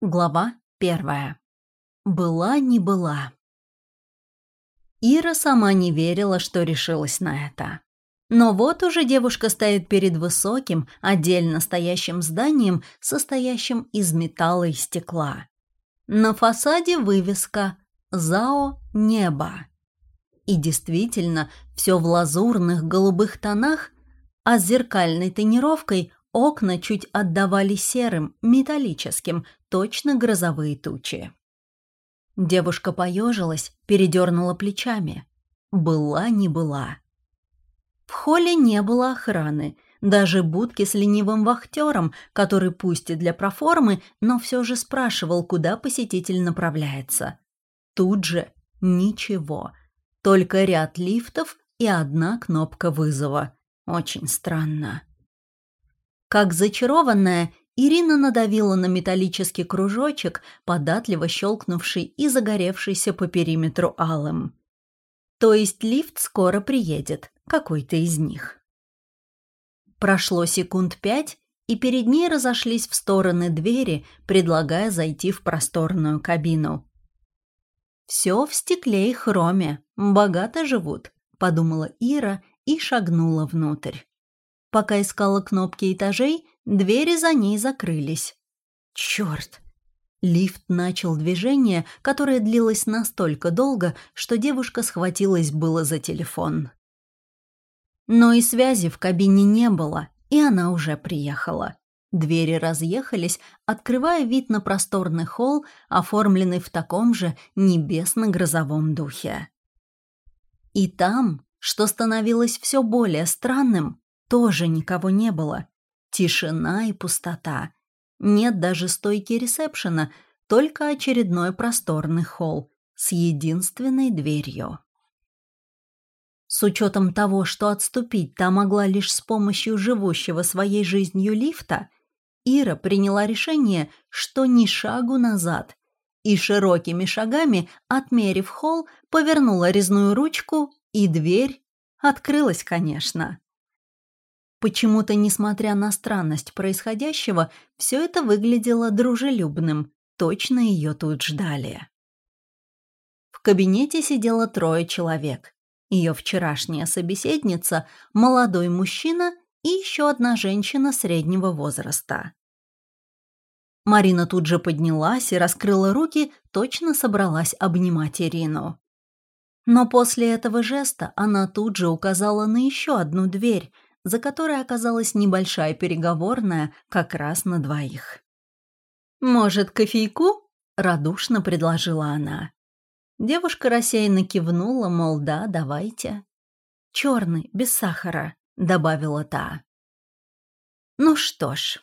Глава первая. Была не была. Ира сама не верила, что решилась на это. Но вот уже девушка стоит перед высоким, отдельно стоящим зданием, состоящим из металла и стекла. На фасаде вывеска «ЗАО Небо». И действительно, все в лазурных голубых тонах, а с зеркальной тонировкой окна чуть отдавали серым, металлическим, точно грозовые тучи. Девушка поежилась, передернула плечами. Была не была. В холле не было охраны, даже будки с ленивым вахтером, который пусть и для проформы, но все же спрашивал, куда посетитель направляется. Тут же ничего, только ряд лифтов и одна кнопка вызова. Очень странно. Как зачарованная, Ирина надавила на металлический кружочек, податливо щелкнувший и загоревшийся по периметру алым. То есть лифт скоро приедет, какой-то из них. Прошло секунд пять, и перед ней разошлись в стороны двери, предлагая зайти в просторную кабину. «Все в стекле и хроме, богато живут», — подумала Ира и шагнула внутрь. Пока искала кнопки этажей, двери за ней закрылись. Черт! Лифт начал движение, которое длилось настолько долго, что девушка схватилась было за телефон. Но и связи в кабине не было, и она уже приехала. Двери разъехались, открывая вид на просторный холл, оформленный в таком же небесно-грозовом духе. И там, что становилось все более странным, тоже никого не было. Тишина и пустота. Нет даже стойки ресепшена, только очередной просторный холл с единственной дверью. С учетом того, что отступить та могла лишь с помощью живущего своей жизнью лифта, Ира приняла решение, что ни шагу назад, и широкими шагами, отмерив холл, повернула резную ручку, и дверь открылась, конечно. Почему-то, несмотря на странность происходящего, все это выглядело дружелюбным. Точно ее тут ждали. В кабинете сидело трое человек. Ее вчерашняя собеседница, молодой мужчина и еще одна женщина среднего возраста. Марина тут же поднялась и раскрыла руки, точно собралась обнимать Ирину. Но после этого жеста она тут же указала на еще одну дверь – за которой оказалась небольшая переговорная как раз на двоих. «Может, кофейку?» – радушно предложила она. Девушка рассеянно кивнула, мол, да, давайте. «Черный, без сахара», – добавила та. Ну что ж,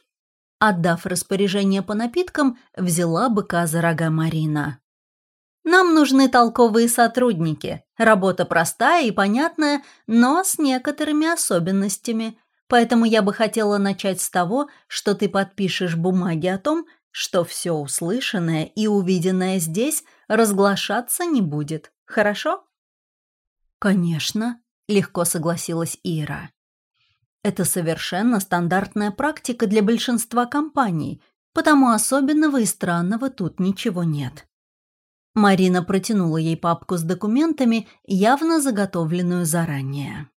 отдав распоряжение по напиткам, взяла быка за рога Марина. Нам нужны толковые сотрудники. Работа простая и понятная, но с некоторыми особенностями. Поэтому я бы хотела начать с того, что ты подпишешь бумаги о том, что все услышанное и увиденное здесь разглашаться не будет. Хорошо? Конечно, легко согласилась Ира. Это совершенно стандартная практика для большинства компаний, потому особенного и странного тут ничего нет. Марина протянула ей папку с документами, явно заготовленную заранее.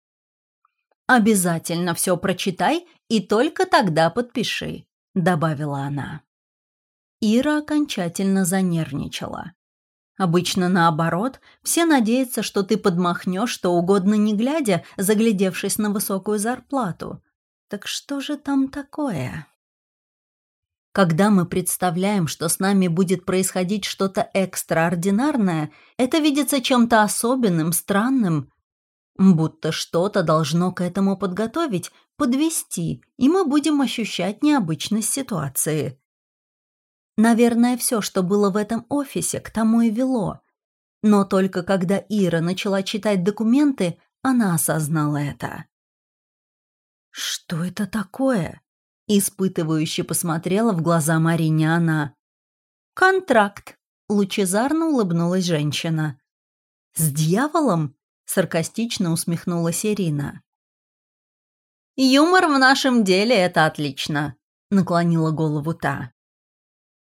«Обязательно все прочитай и только тогда подпиши», — добавила она. Ира окончательно занервничала. Обычно наоборот, все надеются, что ты подмахнешь что угодно не глядя, заглядевшись на высокую зарплату. Так что же там такое? Когда мы представляем, что с нами будет происходить что-то экстраординарное, это видится чем-то особенным, странным, будто что-то должно к этому подготовить, подвести, и мы будем ощущать необычность ситуации. Наверное, все, что было в этом офисе, к тому и вело. Но только когда Ира начала читать документы, она осознала это. «Что это такое?» Испытывающе посмотрела в глаза Марине она. «Контракт», — лучезарно улыбнулась женщина. «С дьяволом?» — саркастично усмехнулась Ирина. «Юмор в нашем деле — это отлично», — наклонила голову та.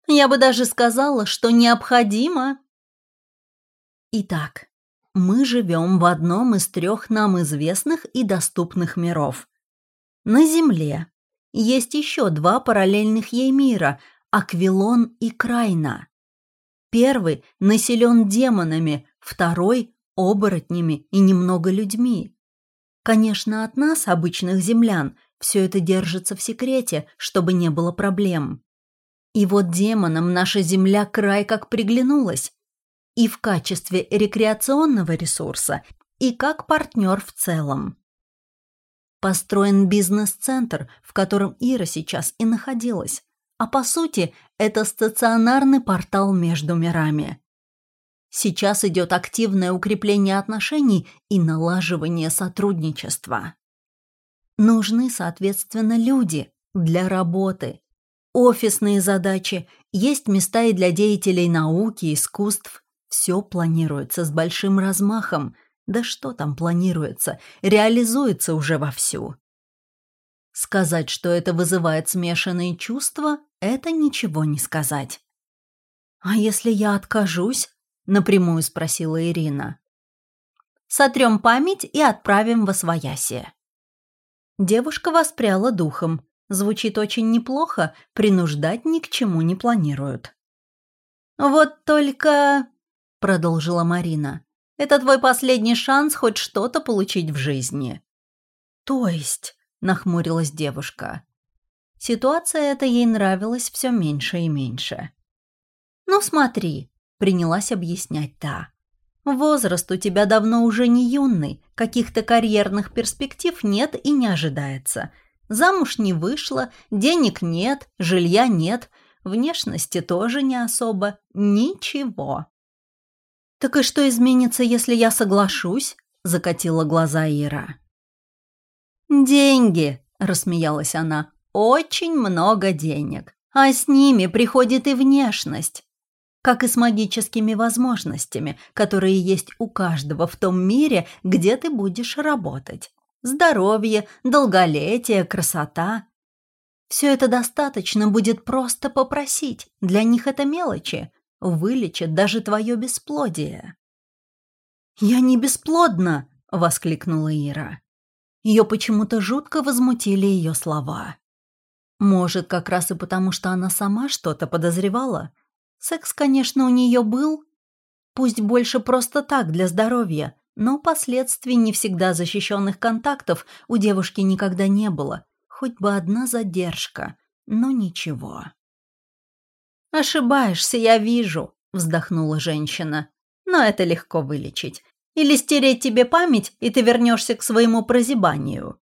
Я бы даже сказала, что необходимо. Итак, мы живем в одном из трех нам известных и доступных миров. На Земле есть еще два параллельных ей мира – Аквилон и Крайна. Первый населен демонами, второй – оборотнями и немного людьми. Конечно, от нас, обычных землян, все это держится в секрете, чтобы не было проблем. И вот демонам наша земля край как приглянулась. И в качестве рекреационного ресурса, и как партнер в целом. Построен бизнес-центр, в котором Ира сейчас и находилась. А по сути, это стационарный портал между мирами. Сейчас идет активное укрепление отношений и налаживание сотрудничества. Нужны, соответственно, люди для работы. Офисные задачи, есть места и для деятелей науки, искусств. Все планируется с большим размахом. Да что там планируется, реализуется уже вовсю. Сказать, что это вызывает смешанные чувства, это ничего не сказать. «А если я откажусь?» — напрямую спросила Ирина. «Сотрем память и отправим в Освоясье». Девушка воспряла духом. Звучит очень неплохо, принуждать ни к чему не планируют. «Вот только...» — продолжила Марина. «Это твой последний шанс хоть что-то получить в жизни». «То есть...» — нахмурилась девушка. Ситуация эта ей нравилась все меньше и меньше. «Ну смотри», принялась объяснять та. «Возраст у тебя давно уже не юный, каких-то карьерных перспектив нет и не ожидается. Замуж не вышла, денег нет, жилья нет, внешности тоже не особо, ничего». «Так и что изменится, если я соглашусь?» – закатила глаза Ира. «Деньги», – рассмеялась она, – «очень много денег, а с ними приходит и внешность как и с магическими возможностями, которые есть у каждого в том мире, где ты будешь работать. Здоровье, долголетие, красота. Все это достаточно будет просто попросить. Для них это мелочи. Вылечат даже твое бесплодие. «Я не бесплодна!» — воскликнула Ира. Ее почему-то жутко возмутили ее слова. Может, как раз и потому, что она сама что-то подозревала — Секс, конечно, у нее был, пусть больше просто так, для здоровья, но последствий не всегда защищенных контактов у девушки никогда не было, хоть бы одна задержка, но ничего. «Ошибаешься, я вижу», — вздохнула женщина. «Но это легко вылечить. Или стереть тебе память, и ты вернешься к своему прозябанию».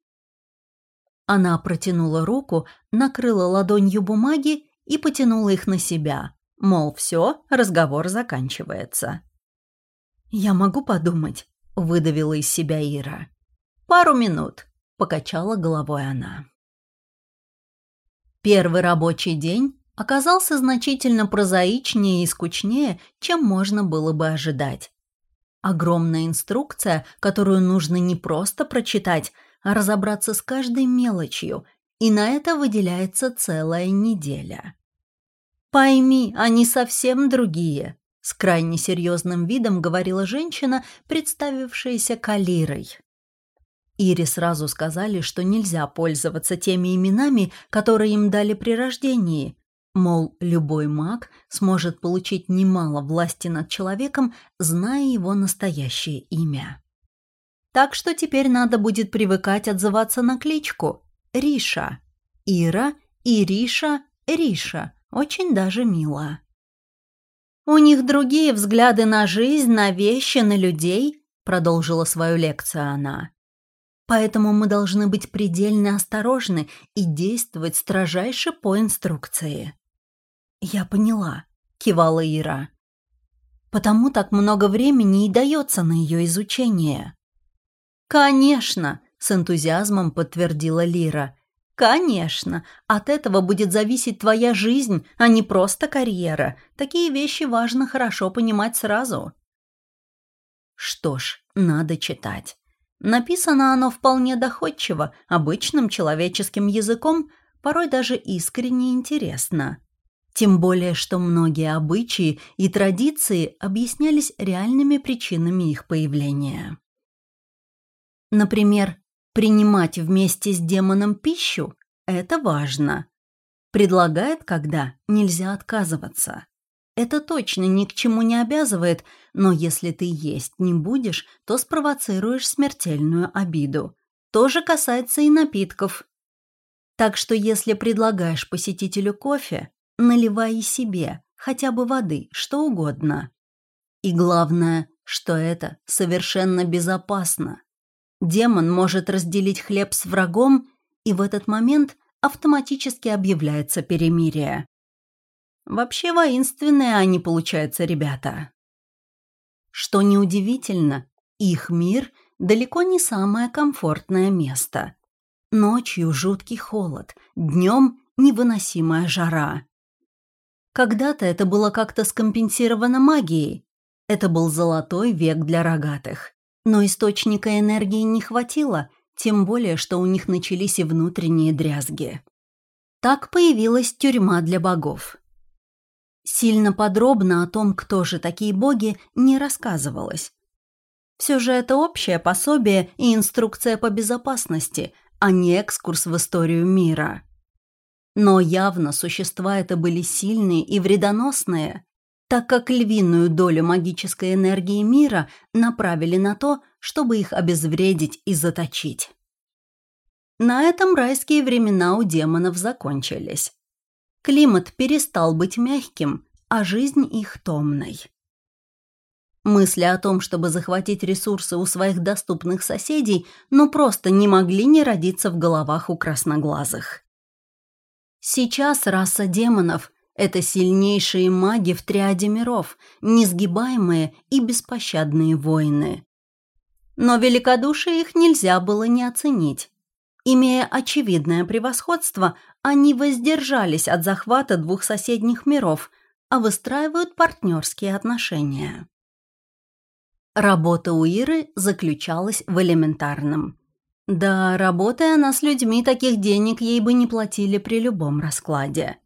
Она протянула руку, накрыла ладонью бумаги и потянула их на себя. Мол, все, разговор заканчивается. «Я могу подумать», — выдавила из себя Ира. «Пару минут», — покачала головой она. Первый рабочий день оказался значительно прозаичнее и скучнее, чем можно было бы ожидать. Огромная инструкция, которую нужно не просто прочитать, а разобраться с каждой мелочью, и на это выделяется целая неделя. «Пойми, они совсем другие», — с крайне серьезным видом говорила женщина, представившаяся Калирой. Ире сразу сказали, что нельзя пользоваться теми именами, которые им дали при рождении. Мол, любой маг сможет получить немало власти над человеком, зная его настоящее имя. Так что теперь надо будет привыкать отзываться на кличку Риша. Ира, Ириша, Риша. Очень даже мило. «У них другие взгляды на жизнь, на вещи, на людей», продолжила свою лекцию она. «Поэтому мы должны быть предельно осторожны и действовать строжайше по инструкции». «Я поняла», — кивала Ира. «Потому так много времени и дается на ее изучение». «Конечно», — с энтузиазмом подтвердила Лира. Конечно, от этого будет зависеть твоя жизнь, а не просто карьера. Такие вещи важно хорошо понимать сразу. Что ж, надо читать. Написано оно вполне доходчиво, обычным человеческим языком, порой даже искренне интересно. Тем более, что многие обычаи и традиции объяснялись реальными причинами их появления. Например, принимать вместе с демоном пищу – это важно. Предлагает, когда нельзя отказываться. Это точно ни к чему не обязывает, но если ты есть не будешь, то спровоцируешь смертельную обиду. То же касается и напитков. Так что если предлагаешь посетителю кофе, наливай себе, хотя бы воды, что угодно. И главное, что это совершенно безопасно. Демон может разделить хлеб с врагом, и в этот момент автоматически объявляется перемирие. Вообще воинственные они, получаются, ребята. Что неудивительно, их мир далеко не самое комфортное место. Ночью жуткий холод, днем невыносимая жара. Когда-то это было как-то скомпенсировано магией. Это был золотой век для рогатых. Но источника энергии не хватило, тем более, что у них начались и внутренние дрязги. Так появилась тюрьма для богов. Сильно подробно о том, кто же такие боги, не рассказывалось. Все же это общее пособие и инструкция по безопасности, а не экскурс в историю мира. Но явно существа это были сильные и вредоносные, так как львиную долю магической энергии мира направили на то, чтобы их обезвредить и заточить. На этом райские времена у демонов закончились. Климат перестал быть мягким, а жизнь их томной. Мысли о том, чтобы захватить ресурсы у своих доступных соседей, ну просто не могли не родиться в головах у красноглазых. Сейчас раса демонов — это сильнейшие маги в триаде миров, несгибаемые и беспощадные воины. Но великодушие их нельзя было не оценить. Имея очевидное превосходство, они воздержались от захвата двух соседних миров, а выстраивают партнерские отношения. Работа у Иры заключалась в элементарном. Да, работая она с людьми, таких денег ей бы не платили при любом раскладе.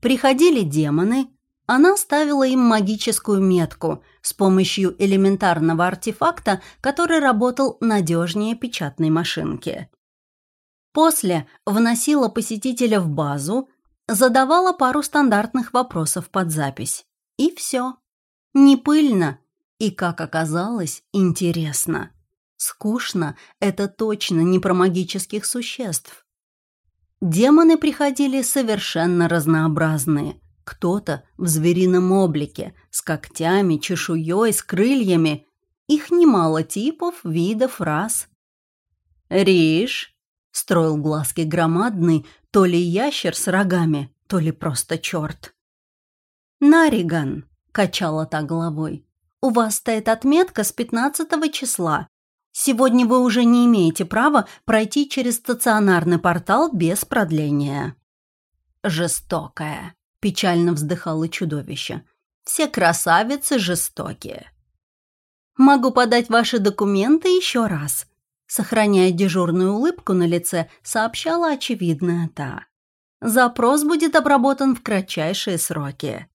Приходили демоны, она ставила им магическую метку с помощью элементарного артефакта, который работал надежнее печатной машинки. После вносила посетителя в базу, задавала пару стандартных вопросов под запись. И все. Не пыльно. И, как оказалось, интересно. Скучно – это точно не про магических существ. Демоны приходили совершенно разнообразные. Кто-то в зверином облике, с когтями, чешуей, с крыльями. Их немало типов, видов, рас. «Риш», строил глазки громадный, то ли ящер с рогами, то ли просто черт. «Нариган», — качала та головой, — «у вас стоит отметка с пятнадцатого числа. Сегодня вы уже не имеете права пройти через стационарный портал без продления». «Жестокая», — печально вздыхало чудовище. «Все красавицы жестокие». «Могу подать ваши документы еще раз», Сохраняя дежурную улыбку на лице, сообщала очевидная та. Запрос будет обработан в кратчайшие сроки.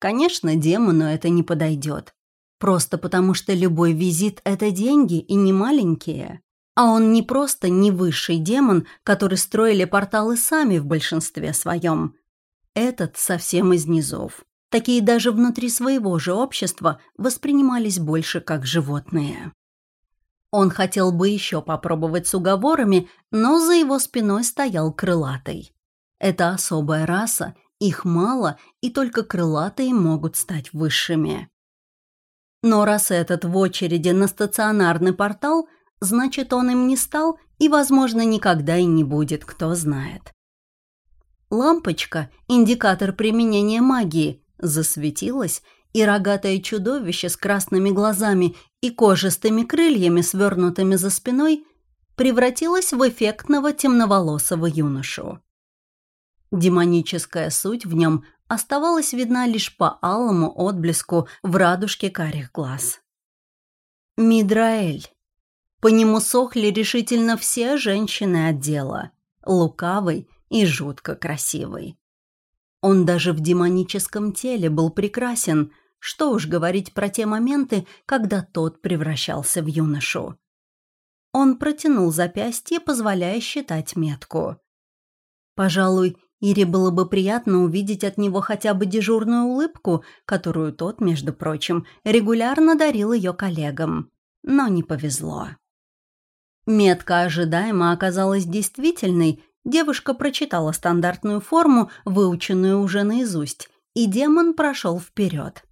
Конечно, демону это не подойдет. Просто потому, что любой визит – это деньги и не маленькие. А он не просто не высший демон, который строили порталы сами в большинстве своем. Этот совсем из низов. Такие даже внутри своего же общества воспринимались больше как животные. Он хотел бы еще попробовать с уговорами, но за его спиной стоял крылатый. Это особая раса, их мало, и только крылатые могут стать высшими. Но раз этот в очереди на стационарный портал, значит, он им не стал и, возможно, никогда и не будет, кто знает. Лампочка, индикатор применения магии, засветилась, и рогатое чудовище с красными глазами и кожистыми крыльями, свернутыми за спиной, превратилось в эффектного темноволосого юношу. Демоническая суть в нем оставалась видна лишь по алому отблеску в радужке карих глаз. Мидраэль. По нему сохли решительно все женщины отдела, лукавый и жутко красивый. Он даже в демоническом теле был прекрасен, что уж говорить про те моменты, когда тот превращался в юношу. Он протянул запястье, позволяя считать метку. Пожалуй, Ире было бы приятно увидеть от него хотя бы дежурную улыбку, которую тот, между прочим, регулярно дарил ее коллегам. Но не повезло. Метка ожидаемо оказалась действительной, девушка прочитала стандартную форму, выученную уже наизусть, и демон прошел вперед.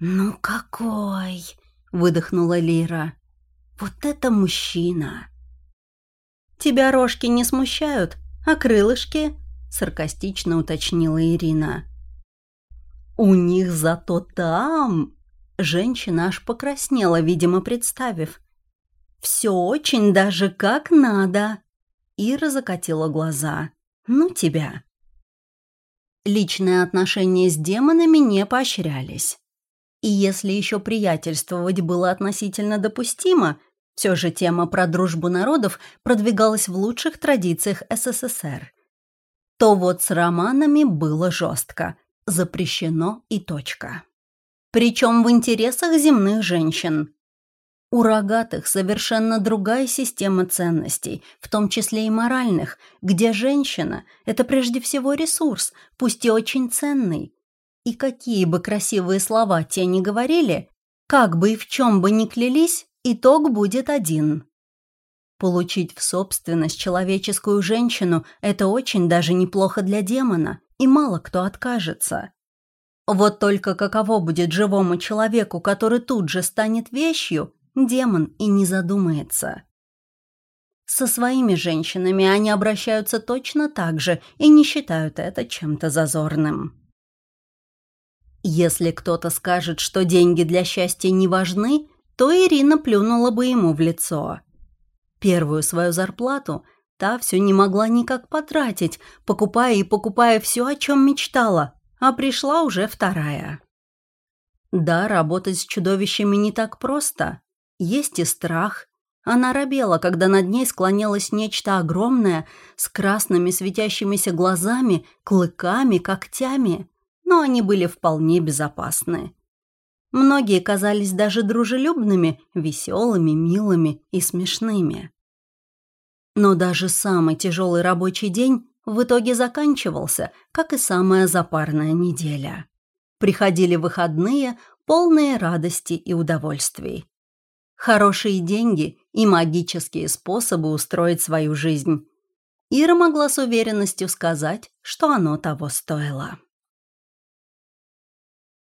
«Ну какой!» — выдохнула Лира. «Вот это мужчина!» «Тебя рожки не смущают, а крылышки?» Саркастично уточнила Ирина. «У них зато там...» Женщина аж покраснела, видимо, представив. «Все очень даже как надо!» Ира закатила глаза. «Ну тебя!» Личные отношения с демонами не поощрялись. И если еще приятельствовать было относительно допустимо, все же тема про дружбу народов продвигалась в лучших традициях СССР – то вот с романами было жестко. Запрещено и точка. Причем в интересах земных женщин. У рогатых совершенно другая система ценностей, в том числе и моральных, где женщина – это прежде всего ресурс, пусть и очень ценный. И какие бы красивые слова те ни говорили, как бы и в чем бы ни клялись, итог будет один. Получить в собственность человеческую женщину – это очень даже неплохо для демона, и мало кто откажется. Вот только каково будет живому человеку, который тут же станет вещью, демон и не задумается. Со своими женщинами они обращаются точно так же и не считают это чем-то зазорным. Если кто-то скажет, что деньги для счастья не важны, то Ирина плюнула бы ему в лицо – Первую свою зарплату та все не могла никак потратить, покупая и покупая все, о чем мечтала, а пришла уже вторая. Да, работать с чудовищами не так просто. Есть и страх. Она робела, когда над ней склонялось нечто огромное, с красными светящимися глазами, клыками, когтями, но они были вполне безопасны. Многие казались даже дружелюбными, веселыми, милыми и смешными. Но даже самый тяжелый рабочий день в итоге заканчивался, как и самая запарная неделя. Приходили выходные, полные радости и удовольствий. Хорошие деньги и магические способы устроить свою жизнь. Ира могла с уверенностью сказать, что оно того стоило.